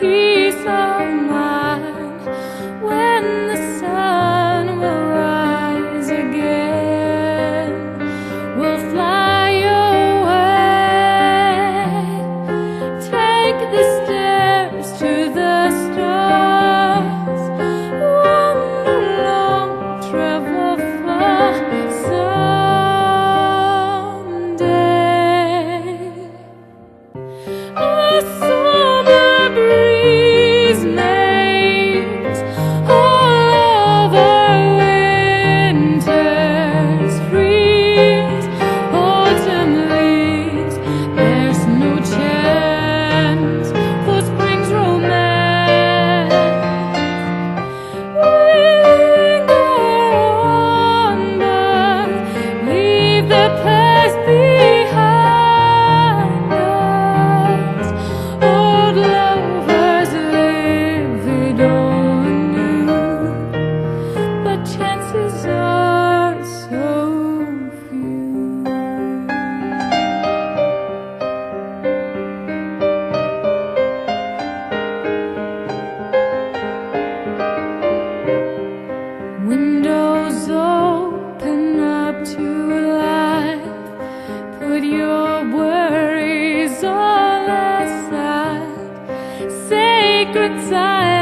khi sao mà windows open up to life. Put your worries all aside. Sacred time.